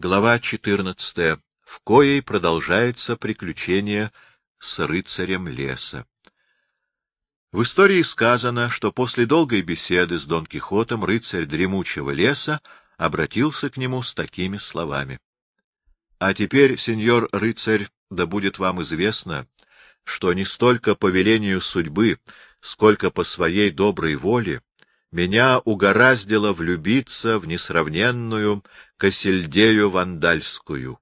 Глава 14, в коей продолжается приключение с рыцарем леса. В истории сказано, что после долгой беседы с Дон Кихотом рыцарь дремучего леса обратился к нему с такими словами. — А теперь, сеньор рыцарь, да будет вам известно, что не столько по велению судьбы, сколько по своей доброй воле меня угораздило влюбиться в несравненную Косельдею Вандальскую.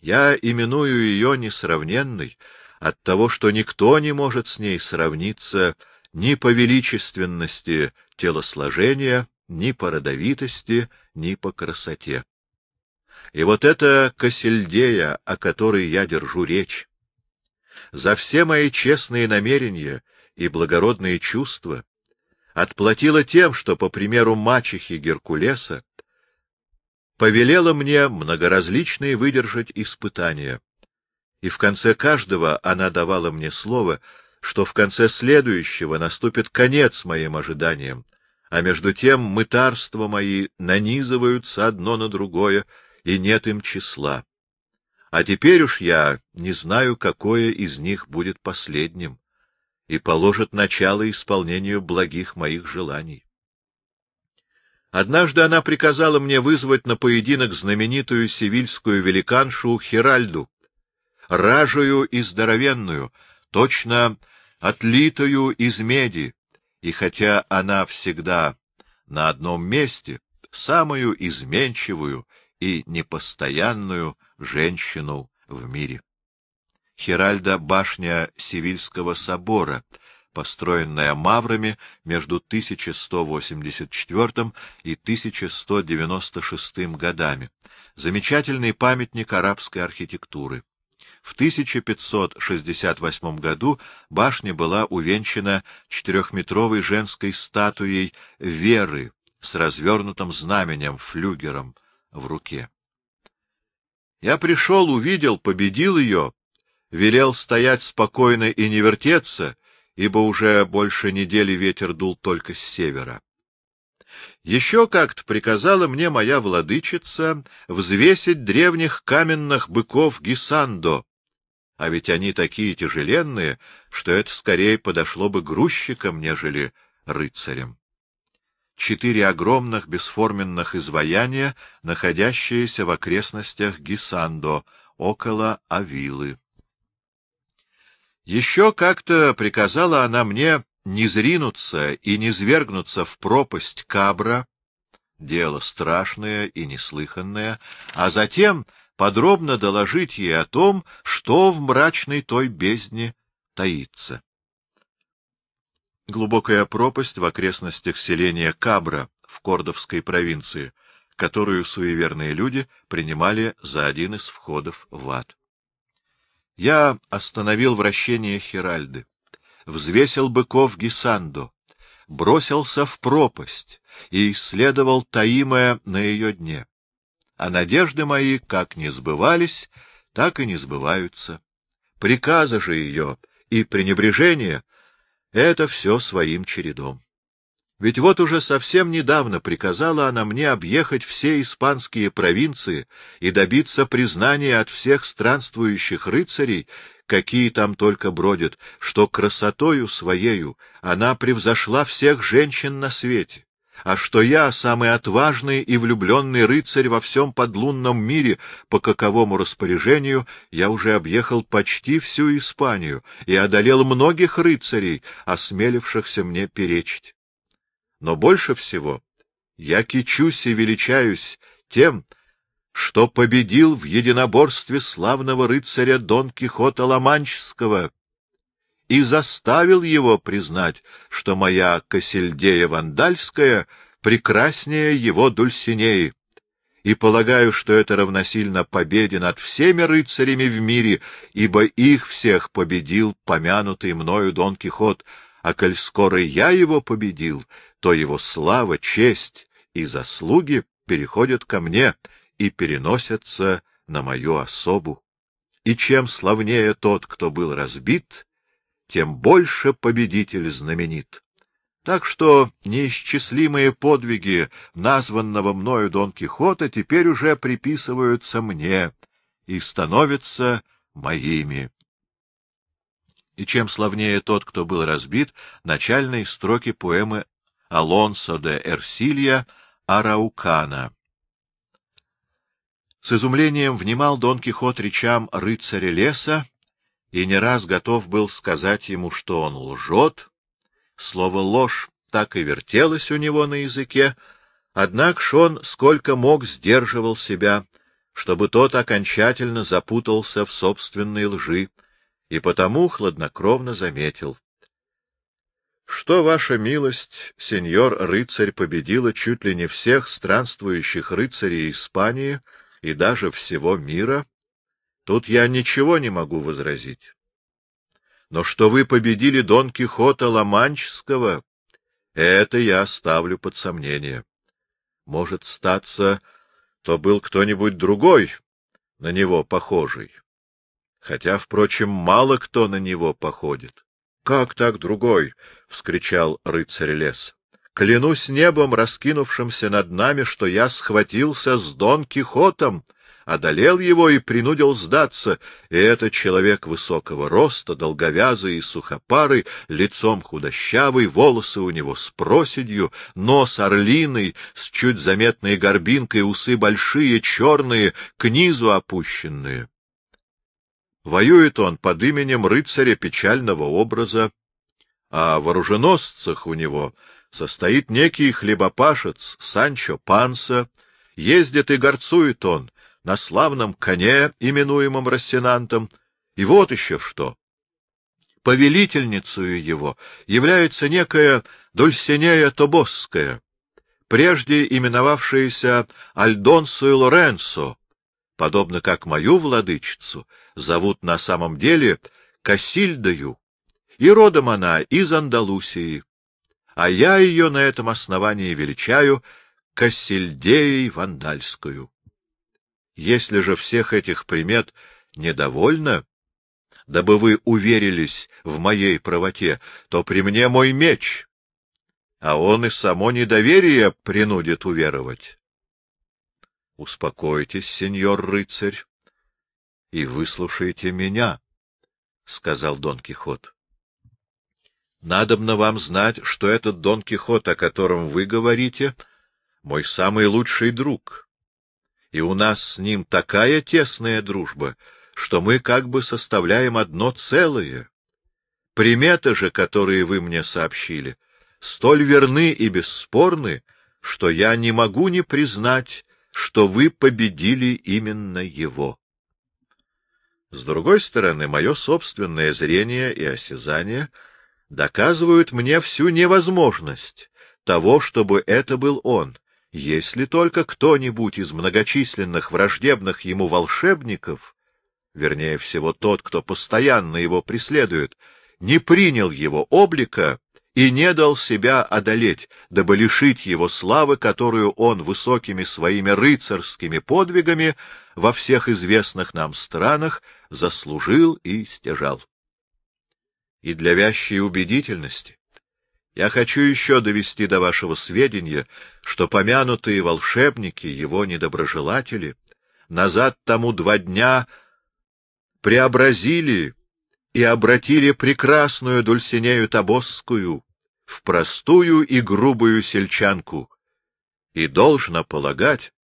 Я именую ее несравненной от того, что никто не может с ней сравниться ни по величественности телосложения, ни по родовитости, ни по красоте. И вот эта Косельдея, о которой я держу речь, за все мои честные намерения и благородные чувства отплатила тем, что, по примеру мачехи Геркулеса, повелела мне многоразличные выдержать испытания, и в конце каждого она давала мне слово, что в конце следующего наступит конец моим ожиданиям, а между тем мытарства мои нанизываются одно на другое, и нет им числа. А теперь уж я не знаю, какое из них будет последним и положит начало исполнению благих моих желаний. Однажды она приказала мне вызвать на поединок знаменитую севильскую великаншу Хиральду, ражую и здоровенную, точно отлитую из меди, и хотя она всегда на одном месте, самую изменчивую и непостоянную женщину в мире. Хиральда — башня Севильского собора, построенная маврами между 1184 и 1196 годами. Замечательный памятник арабской архитектуры. В 1568 году башня была увенчана четырехметровой женской статуей Веры с развернутым знаменем, флюгером в руке. Я пришел, увидел, победил ее велел стоять спокойно и не вертеться, ибо уже больше недели ветер дул только с севера. Еще как-то приказала мне моя владычица взвесить древних каменных быков Гисандо, а ведь они такие тяжеленные, что это скорее подошло бы грузчикам, нежели рыцарям. Четыре огромных бесформенных изваяния, находящиеся в окрестностях Гисандо, около Авилы. Еще как-то приказала она мне не зринуться и не свергнуться в пропасть Кабра, дело страшное и неслыханное, а затем подробно доложить ей о том, что в мрачной той бездне таится. Глубокая пропасть в окрестностях селения Кабра в Кордовской провинции, которую суеверные люди принимали за один из входов в ад. Я остановил вращение Хиральды, взвесил быков Гисандо, бросился в пропасть и исследовал таимое на ее дне. А надежды мои как не сбывались, так и не сбываются. Приказы же ее и пренебрежение — это все своим чередом. Ведь вот уже совсем недавно приказала она мне объехать все испанские провинции и добиться признания от всех странствующих рыцарей, какие там только бродят, что красотою своею она превзошла всех женщин на свете, а что я самый отважный и влюбленный рыцарь во всем подлунном мире, по каковому распоряжению я уже объехал почти всю Испанию и одолел многих рыцарей, осмелившихся мне перечить. Но больше всего я кичусь и величаюсь тем, что победил в единоборстве славного рыцаря Дон Кихота Ламанческого и заставил его признать, что моя Косельдея Вандальская прекраснее его Дульсинеи, и полагаю, что это равносильно победе над всеми рыцарями в мире, ибо их всех победил помянутый мною Дон Кихот, а коль скоро я его победил, то его слава, честь и заслуги переходят ко мне и переносятся на мою особу. И чем славнее тот, кто был разбит, тем больше победитель знаменит. Так что неисчислимые подвиги названного мною Дон Кихота теперь уже приписываются мне и становятся моими. И чем славнее тот, кто был разбит, начальные строки поэмы Алонсо де Эрсилья Араукана. С изумлением внимал Дон Кихот речам рыцаря леса и не раз готов был сказать ему, что он лжет. Слово «ложь» так и вертелось у него на языке, однако он сколько мог сдерживал себя, чтобы тот окончательно запутался в собственной лжи, и потому хладнокровно заметил. — Что, ваша милость, сеньор-рыцарь победила чуть ли не всех странствующих рыцарей Испании — и даже всего мира, тут я ничего не могу возразить. Но что вы победили Дон Кихота Ломанческого, это я ставлю под сомнение. Может, статься, то был кто-нибудь другой, на него похожий. Хотя, впрочем, мало кто на него походит. — Как так другой? — вскричал рыцарь лес. Клянусь небом, раскинувшимся над нами, что я схватился с Дон Кихотом, одолел его и принудил сдаться, и это человек высокого роста, долговязый и сухопарый, лицом худощавый, волосы у него с проседью, нос орлиный, с чуть заметной горбинкой, усы большие, черные, к низу опущенные. Воюет он под именем рыцаря печального образа, а в оруженосцах у него — состоит некий хлебопашец Санчо Панса, ездит и горцует он на славном коне, именуемом Рассенантом, и вот еще что. Повелительницей его является некая Дульсинея Тобосская, прежде именовавшаяся Альдонсо и Лоренцо, подобно как мою владычицу, зовут на самом деле Касильдою, и родом она из Андалусии а я ее на этом основании величаю Кассильдеей Вандальскую. Если же всех этих примет недовольно, дабы вы уверились в моей правоте, то при мне мой меч, а он и само недоверие принудит уверовать. Успокойтесь, сеньор рыцарь, и выслушайте меня, — сказал Дон Кихот. Надобно вам знать, что этот Дон Кихот, о котором вы говорите, мой самый лучший друг. И у нас с ним такая тесная дружба, что мы как бы составляем одно целое. Приметы же, которые вы мне сообщили, столь верны и бесспорны, что я не могу не признать, что вы победили именно его. С другой стороны, мое собственное зрение и осязание — доказывают мне всю невозможность того, чтобы это был он, если только кто-нибудь из многочисленных враждебных ему волшебников, вернее всего тот, кто постоянно его преследует, не принял его облика и не дал себя одолеть, дабы лишить его славы, которую он высокими своими рыцарскими подвигами во всех известных нам странах заслужил и стяжал и для вящей убедительности. Я хочу еще довести до вашего сведения, что помянутые волшебники, его недоброжелатели, назад тому два дня преобразили и обратили прекрасную Дульсинею Табосскую в простую и грубую сельчанку, и, должно полагать,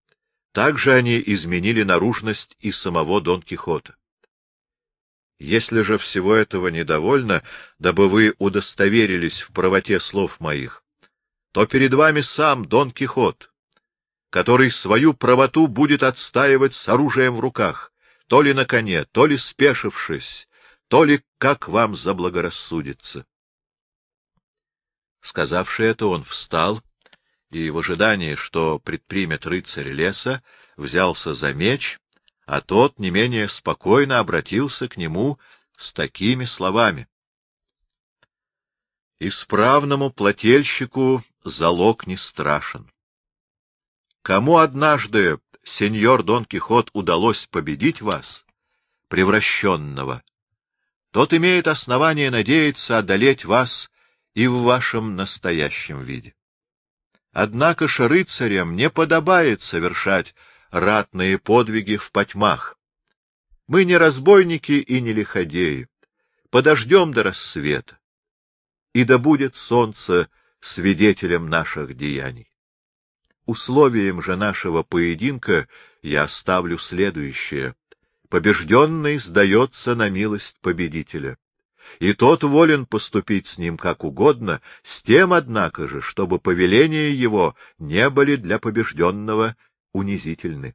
также они изменили наружность и самого Дон Кихота. Если же всего этого недовольно, дабы вы удостоверились в правоте слов моих, то перед вами сам Дон Кихот, который свою правоту будет отстаивать с оружием в руках, то ли на коне, то ли спешившись, то ли как вам заблагорассудится. Сказавши это, он встал и в ожидании, что предпримет рыцарь леса, взялся за меч а тот не менее спокойно обратился к нему с такими словами. Исправному плательщику залог не страшен. Кому однажды, сеньор Дон Кихот, удалось победить вас, превращенного, тот имеет основание надеяться одолеть вас и в вашем настоящем виде. Однако ж рыцарям не подобает совершать ратные подвиги в потьмах. Мы не разбойники и не лиходеи. Подождем до рассвета. И да будет солнце свидетелем наших деяний. Условием же нашего поединка я ставлю следующее. Побежденный сдается на милость победителя и тот волен поступить с ним как угодно, с тем, однако же, чтобы повеления его не были для побежденного унизительны.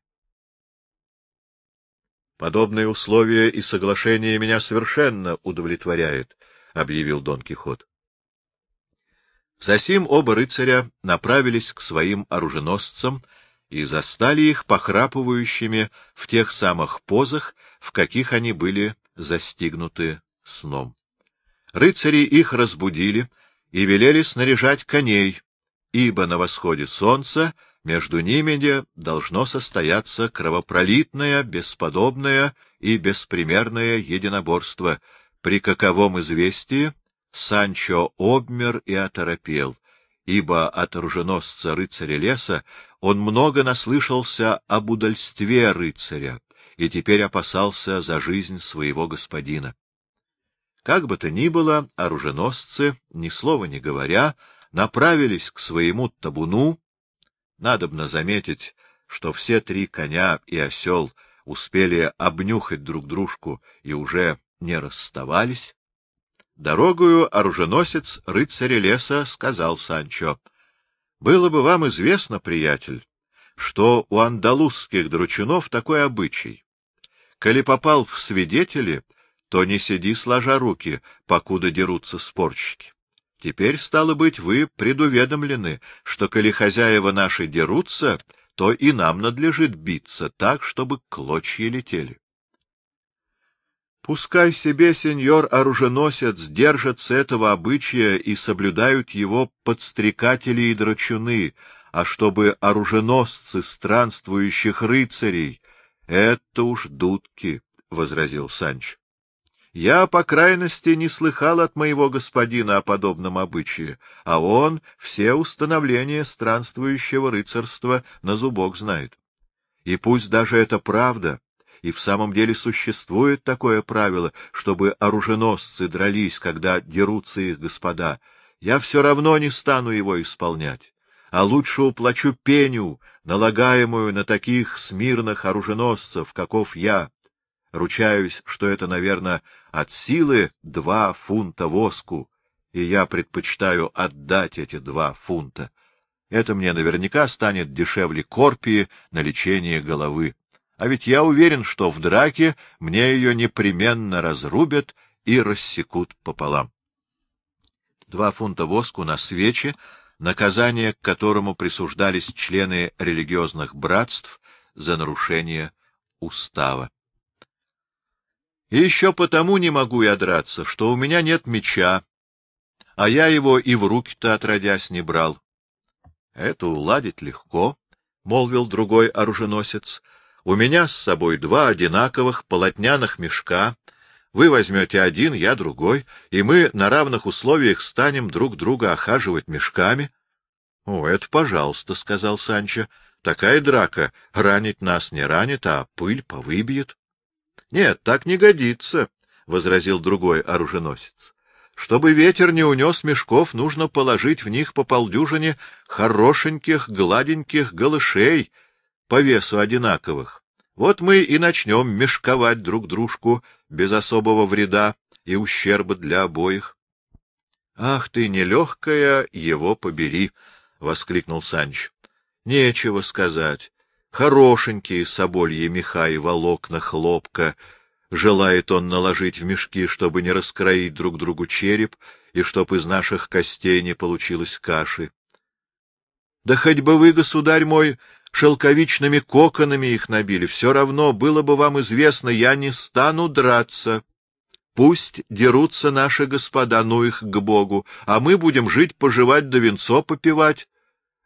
Подобные условия и соглашения меня совершенно удовлетворяют, — объявил Дон Кихот. Засим оба рыцаря направились к своим оруженосцам и застали их похрапывающими в тех самых позах, в каких они были застигнуты сном. Рыцари их разбудили и велели снаряжать коней, ибо на восходе солнца между ними должно состояться кровопролитное, бесподобное и беспримерное единоборство, при каковом известии Санчо обмер и оторопел, ибо от оруженосца рыцаря леса он много наслышался об удальстве рыцаря и теперь опасался за жизнь своего господина. Как бы то ни было, оруженосцы, ни слова не говоря, направились к своему табуну. Надобно заметить, что все три коня и осел успели обнюхать друг дружку и уже не расставались. Дорогую оруженосец рыцаря леса сказал Санчо. — Было бы вам известно, приятель, что у андалузских дручунов такой обычай. Коли попал в свидетели, то не сиди сложа руки, покуда дерутся спорщики. Теперь, стало быть, вы предуведомлены, что, коли хозяева наши дерутся, то и нам надлежит биться так, чтобы клочья летели. Пускай себе сеньор-оруженосец держатся этого обычая и соблюдают его подстрекатели и драчуны, а чтобы оруженосцы странствующих рыцарей — это уж дудки, — возразил Санч. Я, по крайности, не слыхал от моего господина о подобном обычае, а он все установления странствующего рыцарства на зубок знает. И пусть даже это правда, и в самом деле существует такое правило, чтобы оруженосцы дрались, когда дерутся их господа, я все равно не стану его исполнять, а лучше уплачу пеню, налагаемую на таких смирных оруженосцев, каков я, Ручаюсь, что это, наверное, от силы два фунта воску, и я предпочитаю отдать эти два фунта. Это мне наверняка станет дешевле корпии на лечение головы. А ведь я уверен, что в драке мне ее непременно разрубят и рассекут пополам. Два фунта воску на свечи, наказание к которому присуждались члены религиозных братств за нарушение устава. И еще потому не могу я драться, что у меня нет меча, а я его и в руки-то отродясь не брал. — Это уладить легко, — молвил другой оруженосец. — У меня с собой два одинаковых полотняных мешка. Вы возьмете один, я другой, и мы на равных условиях станем друг друга охаживать мешками. — О, это пожалуйста, — сказал Санчо. — Такая драка ранить нас не ранит, а пыль повыбьет. — Нет, так не годится, — возразил другой оруженосец. — Чтобы ветер не унес мешков, нужно положить в них по полдюжине хорошеньких, гладеньких голышей, по весу одинаковых. Вот мы и начнем мешковать друг дружку без особого вреда и ущерба для обоих. — Ах ты, нелегкая, его побери! — воскликнул Санч. — Нечего сказать хорошенькие собольи меха и волокна хлопка. Желает он наложить в мешки, чтобы не раскроить друг другу череп и чтоб из наших костей не получилось каши. Да хоть бы вы, государь мой, шелковичными коконами их набили, все равно было бы вам известно, я не стану драться. Пусть дерутся наши господа, ну их к Богу, а мы будем жить-поживать да венцо попивать.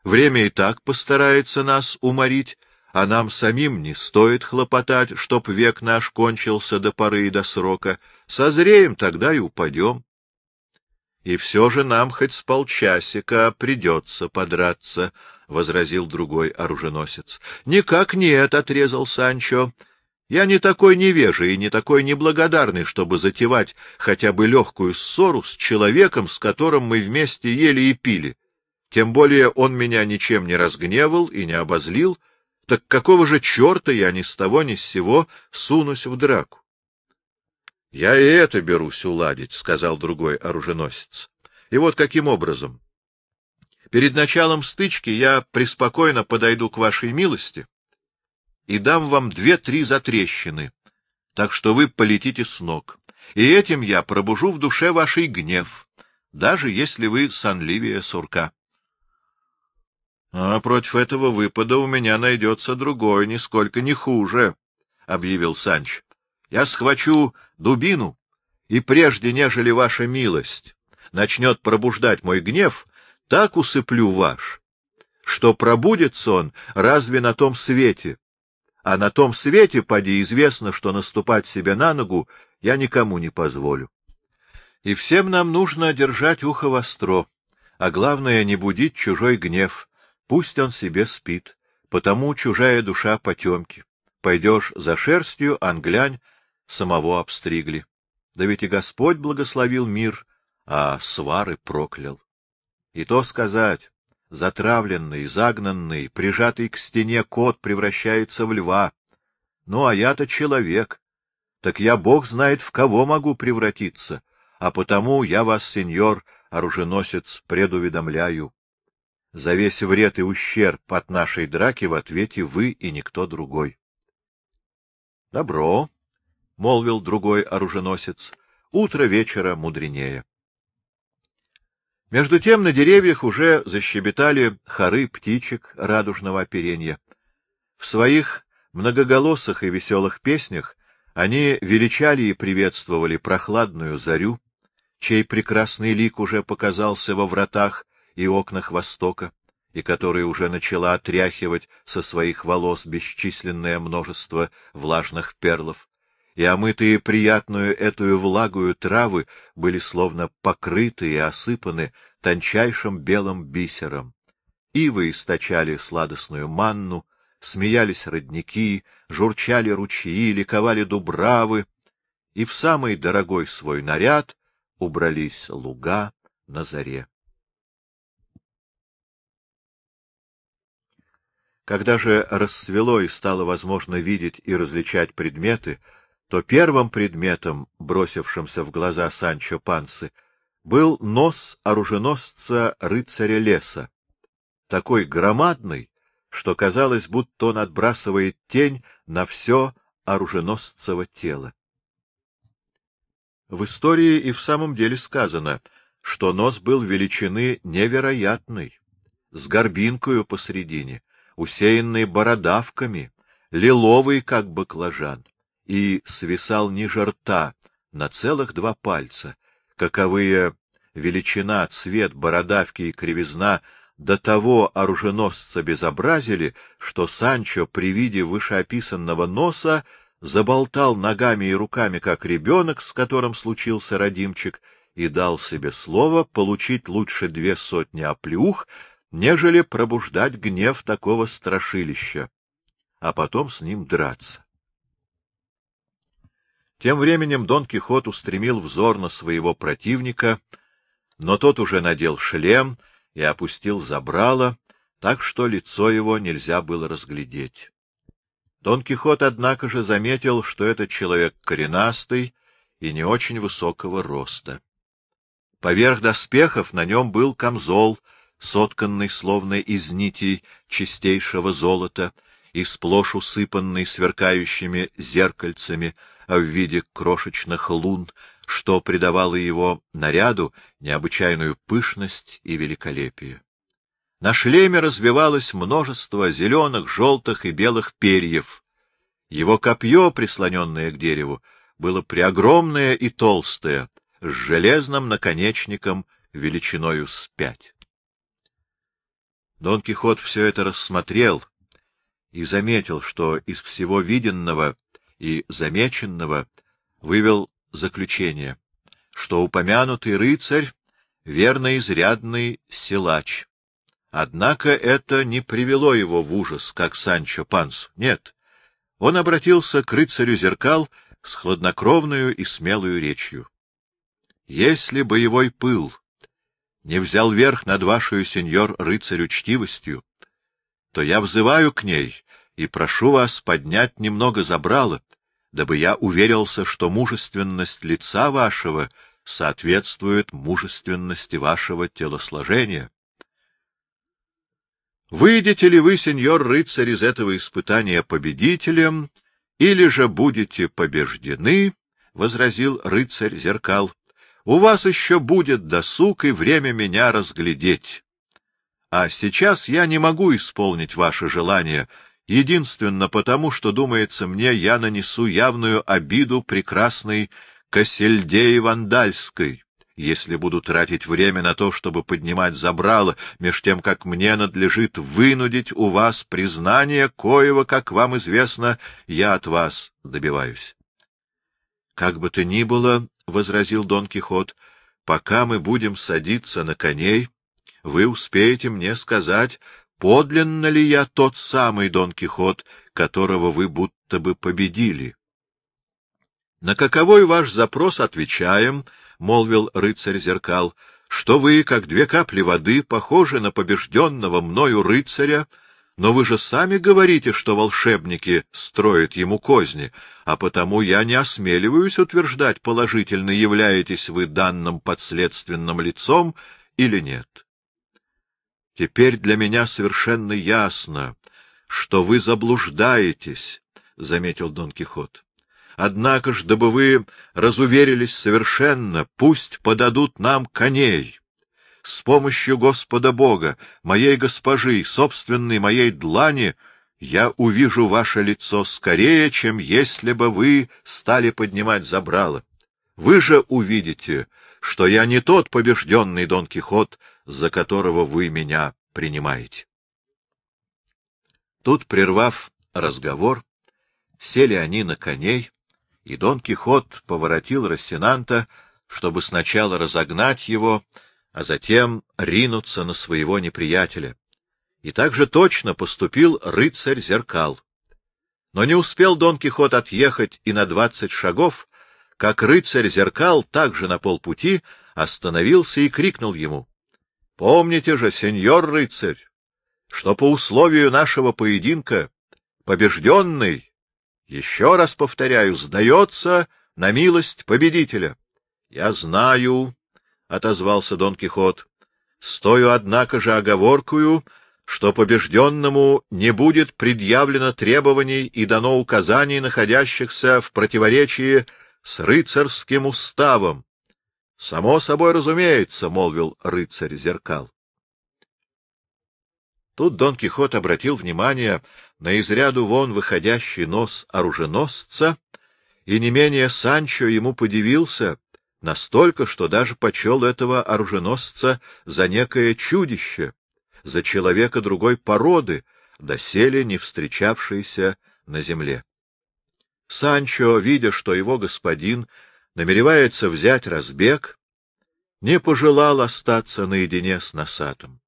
Время и так постарается нас уморить, а нам самим не стоит хлопотать, чтоб век наш кончился до поры и до срока. Созреем, тогда и упадем. И все же нам хоть с полчасика придется подраться, — возразил другой оруженосец. — Никак нет, — отрезал Санчо. — Я не такой невежий и не такой неблагодарный, чтобы затевать хотя бы легкую ссору с человеком, с которым мы вместе ели и пили. Тем более он меня ничем не разгневал и не обозлил, так какого же черта я ни с того ни с сего сунусь в драку? — Я и это берусь уладить, — сказал другой оруженосец. — И вот каким образом. Перед началом стычки я преспокойно подойду к вашей милости и дам вам две-три затрещины, так что вы полетите с ног. И этим я пробужу в душе вашей гнев, даже если вы сонливее сурка. — А против этого выпада у меня найдется другой, нисколько не хуже, — объявил Санч. — Я схвачу дубину, и прежде, нежели ваша милость начнет пробуждать мой гнев, так усыплю ваш, что пробудется он разве на том свете, а на том свете, поди, известно, что наступать себе на ногу я никому не позволю. И всем нам нужно держать ухо востро, а главное — не будить чужой гнев, Пусть он себе спит, потому чужая душа потемки. Пойдешь за шерстью, англянь, самого обстригли. Да ведь и Господь благословил мир, а свары проклял. И то сказать, затравленный, загнанный, прижатый к стене кот превращается в льва. Ну, а я-то человек. Так я, бог знает, в кого могу превратиться, а потому я вас, сеньор, оруженосец, предуведомляю. За весь вред и ущерб от нашей драки в ответе вы и никто другой. — Добро, — молвил другой оруженосец, — утро вечера мудренее. Между тем на деревьях уже защебетали хоры птичек радужного оперенья. В своих многоголосых и веселых песнях они величали и приветствовали прохладную зарю, чей прекрасный лик уже показался во вратах и окнах Востока, и которая уже начала отряхивать со своих волос бесчисленное множество влажных перлов, и омытые приятную эту влагую травы были словно покрыты и осыпаны тончайшим белым бисером. Ивы источали сладостную манну, смеялись родники, журчали ручьи, ликовали дубравы, и в самый дорогой свой наряд убрались луга на заре. Когда же рассвело и стало возможно видеть и различать предметы, то первым предметом, бросившимся в глаза Санчо Пансы, был нос оруженосца рыцаря леса, такой громадный, что казалось, будто он отбрасывает тень на все оруженосцево тело. В истории и в самом деле сказано, что нос был величины невероятной, с горбинкою посредине, усеянный бородавками, лиловый, как баклажан, и свисал ниже рта на целых два пальца, каковые величина, цвет, бородавки и кривизна до того оруженосца безобразили, что Санчо при виде вышеописанного носа заболтал ногами и руками, как ребенок, с которым случился родимчик, и дал себе слово получить лучше две сотни оплеух, нежели пробуждать гнев такого страшилища, а потом с ним драться. Тем временем Дон Кихот устремил взор на своего противника, но тот уже надел шлем и опустил забрало, так что лицо его нельзя было разглядеть. Дон Кихот, однако же, заметил, что этот человек коренастый и не очень высокого роста. Поверх доспехов на нем был камзол — сотканный словно из нитей чистейшего золота и сплошь усыпанный сверкающими зеркальцами в виде крошечных лун, что придавало его наряду необычайную пышность и великолепие. На шлеме развивалось множество зеленых, желтых и белых перьев. Его копье, прислоненное к дереву, было преогромное и толстое, с железным наконечником величиною с пять. Дон Кихот все это рассмотрел и заметил, что из всего виденного и замеченного вывел заключение, что упомянутый рыцарь верно изрядный силач. Однако это не привело его в ужас, как Санчо Панс. Нет, он обратился к рыцарю зеркал с хладнокровную и смелую речью. Если боевой пыл не взял верх над вашей сеньор рыцарь учтивостью, то я взываю к ней и прошу вас поднять немного забрало, дабы я уверился, что мужественность лица вашего соответствует мужественности вашего телосложения. Выйдете ли вы, сеньор рыцарь, из этого испытания победителем, или же будете побеждены, — возразил рыцарь зеркал, — у вас еще будет досуг и время меня разглядеть. А сейчас я не могу исполнить ваше желание, единственно потому, что, думается мне, я нанесу явную обиду прекрасной Косельдеи Вандальской если буду тратить время на то, чтобы поднимать забрало, меж тем, как мне надлежит вынудить у вас признание, коего, как вам известно, я от вас добиваюсь. — Как бы то ни было, — возразил Дон Кихот, — пока мы будем садиться на коней, вы успеете мне сказать, подлинно ли я тот самый Дон Кихот, которого вы будто бы победили. На каковой ваш запрос отвечаем —— молвил рыцарь зеркал, — что вы, как две капли воды, похожи на побежденного мною рыцаря, но вы же сами говорите, что волшебники строят ему козни, а потому я не осмеливаюсь утверждать, положительно являетесь вы данным подследственным лицом или нет. Теперь для меня совершенно ясно, что вы заблуждаетесь, — заметил Дон Кихот. Однако ж, дабы вы разуверились совершенно, пусть подадут нам коней. С помощью Господа Бога, моей госпожи, собственной моей длани, я увижу ваше лицо скорее, чем если бы вы стали поднимать забрало. Вы же увидите, что я не тот побежденный Дон Кихот, за которого вы меня принимаете. Тут, прервав разговор, сели они на коней, и Дон Кихот поворотил Рассенанта, чтобы сначала разогнать его, а затем ринуться на своего неприятеля. И так же точно поступил рыцарь зеркал. Но не успел Дон Кихот отъехать и на двадцать шагов, как рыцарь зеркал также на полпути остановился и крикнул ему. — Помните же, сеньор рыцарь, что по условию нашего поединка побежденный еще раз повторяю, сдается на милость победителя. — Я знаю, — отозвался Дон Кихот, — стою, однако же, оговоркую, что побежденному не будет предъявлено требований и дано указаний, находящихся в противоречии с рыцарским уставом. — Само собой разумеется, — молвил рыцарь зеркал. Тут Дон Кихот обратил внимание на изряду вон выходящий нос оруженосца, и не менее Санчо ему подивился, настолько, что даже почел этого оруженосца за некое чудище, за человека другой породы, доселе не встречавшийся на земле. Санчо, видя, что его господин намеревается взять разбег, не пожелал остаться наедине с носатым.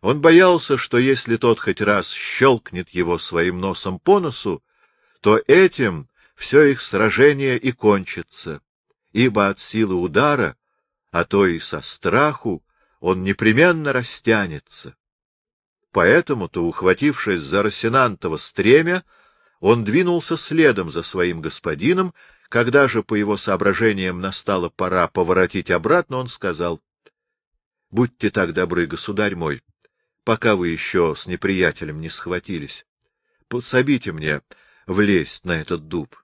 Он боялся, что если тот хоть раз щелкнет его своим носом по носу, то этим все их сражение и кончится, ибо от силы удара, а то и со страху, он непременно растянется. Поэтому-то, ухватившись за Росинантова стремя, он двинулся следом за своим господином, когда же, по его соображениям, настала пора поворотить обратно, он сказал, — Будьте так добры, государь мой, пока вы еще с неприятелем не схватились. Подсобите мне влезть на этот дуб.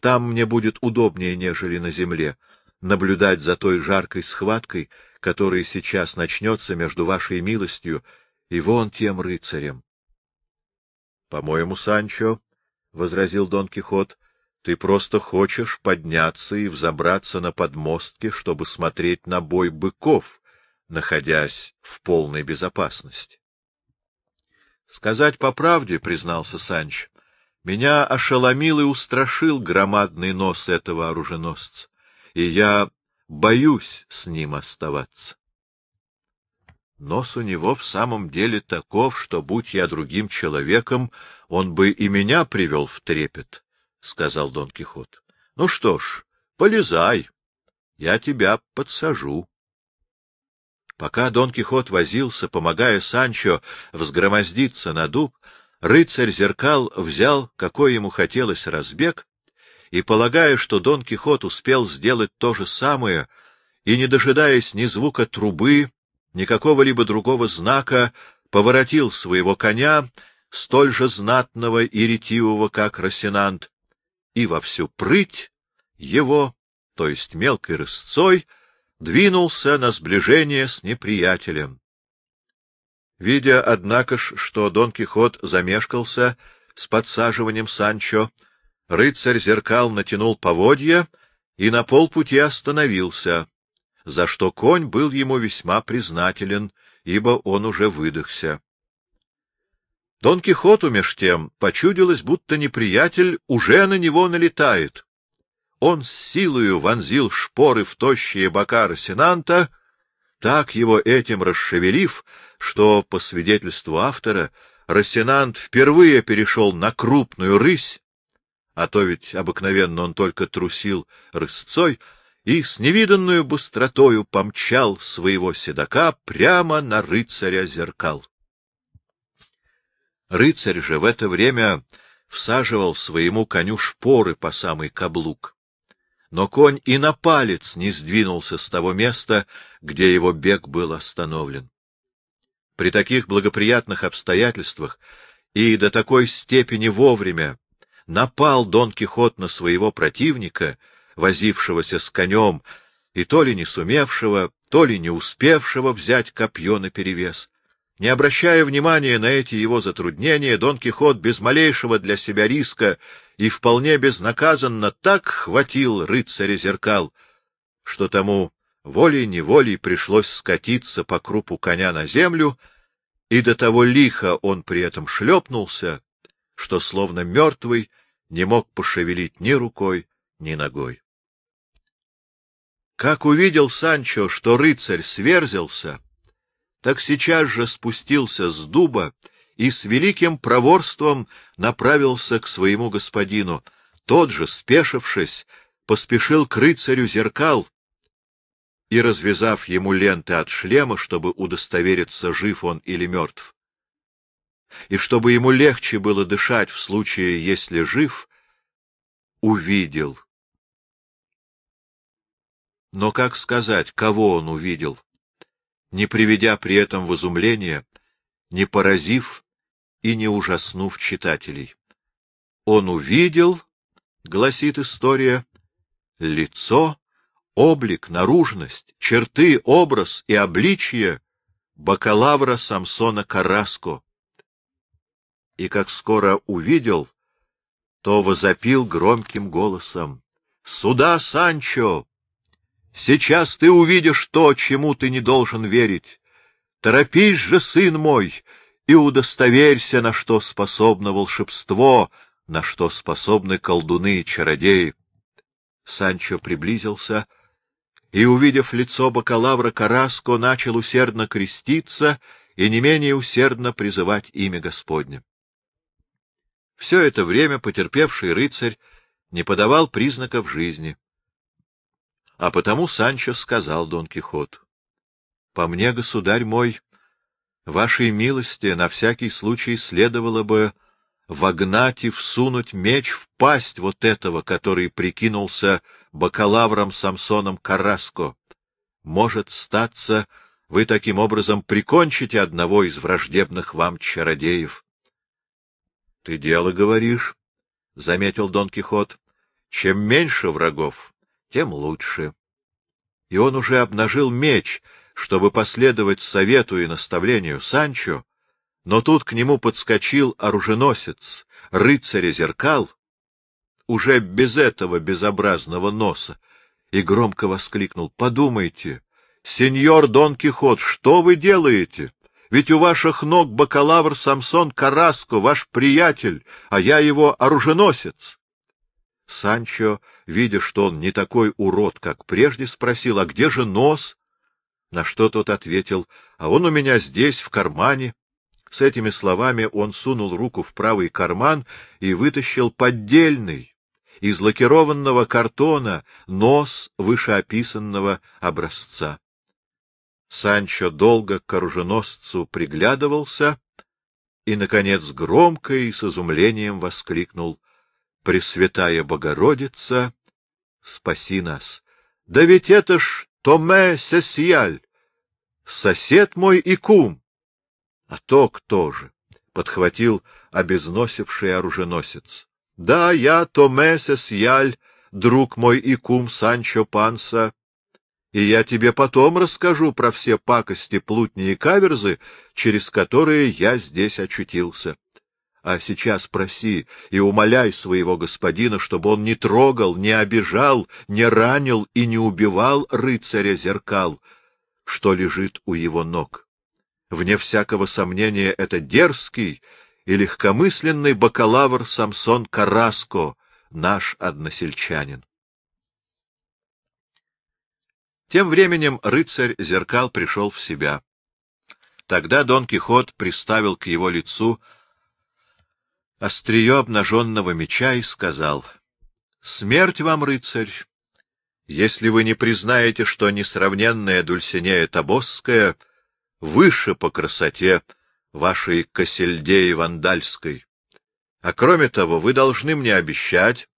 Там мне будет удобнее, нежели на земле, наблюдать за той жаркой схваткой, которая сейчас начнется между вашей милостью и вон тем рыцарем. — По-моему, Санчо, — возразил Дон Кихот, — ты просто хочешь подняться и взобраться на подмостки, чтобы смотреть на бой быков, находясь в полной безопасности. — Сказать по правде, — признался Санч, — меня ошеломил и устрашил громадный нос этого оруженосца, и я боюсь с ним оставаться. Нос у него в самом деле таков, что, будь я другим человеком, он бы и меня привел в трепет, — сказал Дон Кихот. — Ну что ж, полезай, я тебя подсажу. Пока Дон Кихот возился, помогая Санчо взгромоздиться на дуб, рыцарь зеркал взял, какой ему хотелось, разбег, и, полагая, что Дон Кихот успел сделать то же самое, и, не дожидаясь ни звука трубы, ни какого-либо другого знака, поворотил своего коня, столь же знатного и ретивого, как Росинант, и во всю прыть его, то есть мелкой рысцой, двинулся на сближение с неприятелем. Видя, однако ж, что Дон Кихот замешкался с подсаживанием Санчо, рыцарь зеркал натянул поводья и на полпути остановился, за что конь был ему весьма признателен, ибо он уже выдохся. Дон Кихоту меж тем почудилось, будто неприятель уже на него налетает. Он с силою вонзил шпоры в тощие бока Росинанта, так его этим расшевелив, что, по свидетельству автора, Росинант впервые перешел на крупную рысь, а то ведь обыкновенно он только трусил рысцой, и с невиданную быстротою помчал своего седока прямо на рыцаря зеркал. Рыцарь же в это время всаживал своему коню шпоры по самый каблук. Но конь и на палец не сдвинулся с того места, где его бег был остановлен. При таких благоприятных обстоятельствах и до такой степени вовремя напал Дон Кихот на своего противника, возившегося с конем, и то ли не сумевшего, то ли не успевшего взять копье наперевес. Не обращая внимания на эти его затруднения, Дон Кихот без малейшего для себя риска и вполне безнаказанно так хватил рыцаря зеркал, что тому волей-неволей пришлось скатиться по крупу коня на землю, и до того лихо он при этом шлепнулся, что, словно мертвый, не мог пошевелить ни рукой, ни ногой. Как увидел Санчо, что рыцарь сверзился, так сейчас же спустился с дуба и с великим проворством направился к своему господину. Тот же, спешившись, поспешил к рыцарю зеркал и, развязав ему ленты от шлема, чтобы удостовериться, жив он или мертв, и чтобы ему легче было дышать в случае, если жив, увидел. Но как сказать, кого он увидел? не приведя при этом в изумление, не поразив и не ужаснув читателей. Он увидел, гласит история, лицо, облик, наружность, черты, образ и обличье бакалавра Самсона Караско. И как скоро увидел, то возопил громким голосом. — Сюда, Санчо! Сейчас ты увидишь то, чему ты не должен верить. Торопись же, сын мой, и удостоверься, на что способно волшебство, на что способны колдуны и чародеи. Санчо приблизился и, увидев лицо бакалавра Караско, начал усердно креститься и не менее усердно призывать имя Господне. Все это время потерпевший рыцарь не подавал признаков жизни. А потому Санчо сказал Дон Кихот, — По мне, государь мой, вашей милости на всякий случай следовало бы вогнать и всунуть меч в пасть вот этого, который прикинулся бакалавром Самсоном Караско. Может статься, вы таким образом прикончите одного из враждебных вам чародеев. — Ты дело говоришь, — заметил Дон Кихот. — Чем меньше врагов, тем лучше. И он уже обнажил меч, чтобы последовать совету и наставлению Санчо, но тут к нему подскочил оруженосец, рыцаря зеркал, уже без этого безобразного носа, и громко воскликнул. — Подумайте, сеньор Дон Кихот, что вы делаете? Ведь у ваших ног бакалавр Самсон Караско, ваш приятель, а я его оруженосец. Санчо, видя, что он не такой урод, как прежде, спросил, а где же нос? На что тот ответил, а он у меня здесь, в кармане. С этими словами он сунул руку в правый карман и вытащил поддельный, из лакированного картона, нос вышеописанного образца. Санчо долго к оруженосцу приглядывался и, наконец, громко и с изумлением воскликнул Пресвятая Богородица, спаси нас! Да ведь это ж Томе Сесьяль, сосед мой и кум. А то кто же? — подхватил обезносивший оруженосец. — Да, я Томе Сесьяль, друг мой и кум Санчо Панса, и я тебе потом расскажу про все пакости, плутни и каверзы, через которые я здесь очутился. А сейчас проси и умоляй своего господина, чтобы он не трогал, не обижал, не ранил и не убивал рыцаря зеркал, что лежит у его ног. Вне всякого сомнения, это дерзкий и легкомысленный бакалавр Самсон Караско, наш односельчанин. Тем временем рыцарь зеркал пришел в себя. Тогда Дон Кихот приставил к его лицу острие обнаженного меча и сказал, — Смерть вам, рыцарь! Если вы не признаете, что несравненная Дульсинея Тобосская выше по красоте вашей Косельдеи Вандальской, а кроме того, вы должны мне обещать,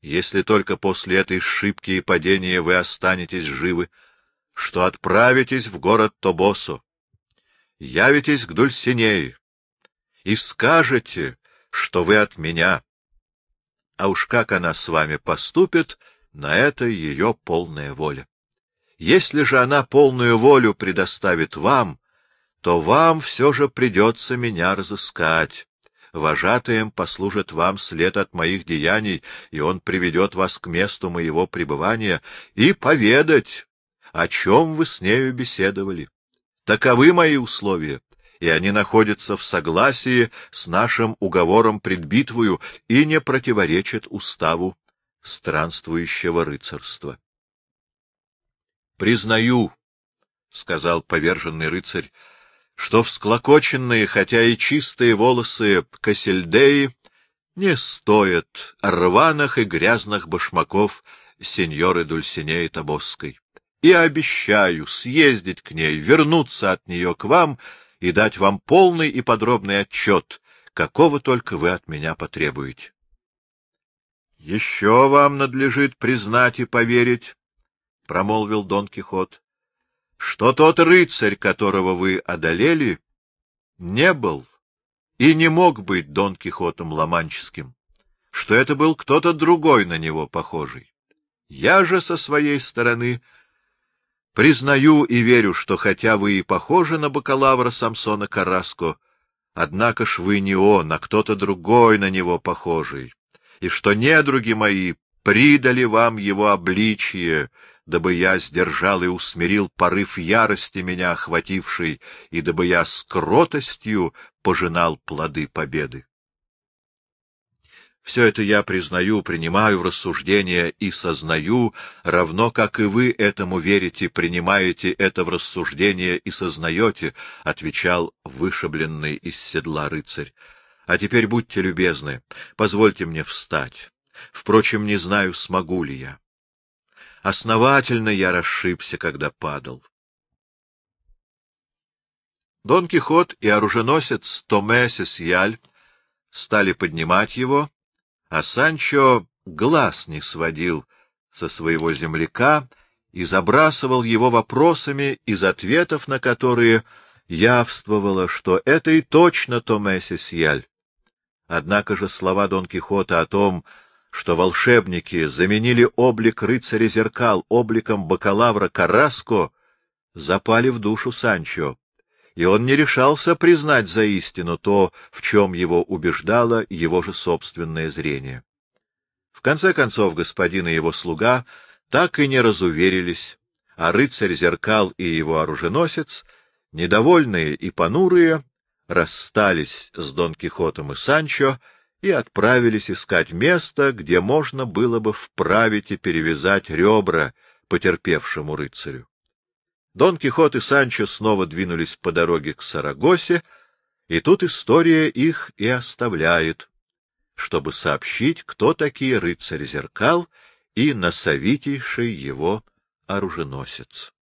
если только после этой шибки и падения вы останетесь живы, что отправитесь в город Тобосу, явитесь к Дульсинее и скажете, что вы от меня. А уж как она с вами поступит, на это ее полная воля. Если же она полную волю предоставит вам, то вам все же придется меня разыскать. Вожатаем послужит вам след от моих деяний, и он приведет вас к месту моего пребывания и поведать, о чем вы с нею беседовали. Таковы мои условия и они находятся в согласии с нашим уговором предбитвою и не противоречат уставу странствующего рыцарства. — Признаю, — сказал поверженный рыцарь, — что всклокоченные, хотя и чистые волосы Кассельдеи не стоят рваных и грязных башмаков сеньоры Дульсинеи Тобосской. И обещаю съездить к ней, вернуться от нее к вам — и дать вам полный и подробный отчет, какого только вы от меня потребуете. — Еще вам надлежит признать и поверить, — промолвил Дон Кихот, — что тот рыцарь, которого вы одолели, не был и не мог быть Дон Кихотом Ломанческим, что это был кто-то другой на него похожий. Я же со своей стороны Признаю и верю, что хотя вы и похожи на бакалавра Самсона Караско, однако ж вы не он, а кто-то другой на него похожий, и что недруги мои придали вам его обличие, дабы я сдержал и усмирил порыв ярости меня охвативший, и дабы я с кротостью пожинал плоды победы. Все это я признаю, принимаю в рассуждение и сознаю, равно как и вы этому верите, принимаете это в рассуждение и сознаете, — отвечал вышибленный из седла рыцарь. — А теперь будьте любезны, позвольте мне встать. Впрочем, не знаю, смогу ли я. Основательно я расшибся, когда падал. Дон Кихот и оруженосец Томе Сесьяль стали поднимать его, а Санчо глаз не сводил со своего земляка и забрасывал его вопросами, из ответов на которые явствовало, что это и точно Томеси Сьяль. Однако же слова Дон Кихота о том, что волшебники заменили облик рыцаря зеркал обликом бакалавра Караско, запали в душу Санчо, и он не решался признать за истину то, в чем его убеждало его же собственное зрение. В конце концов, господин и его слуга так и не разуверились, а рыцарь зеркал и его оруженосец, недовольные и понурые, расстались с Дон Кихотом и Санчо и отправились искать место, где можно было бы вправить и перевязать ребра потерпевшему рыцарю. Дон Кихот и Санчо снова двинулись по дороге к Сарагосе, и тут история их и оставляет, чтобы сообщить, кто такие рыцарь зеркал и носовитейший его оруженосец.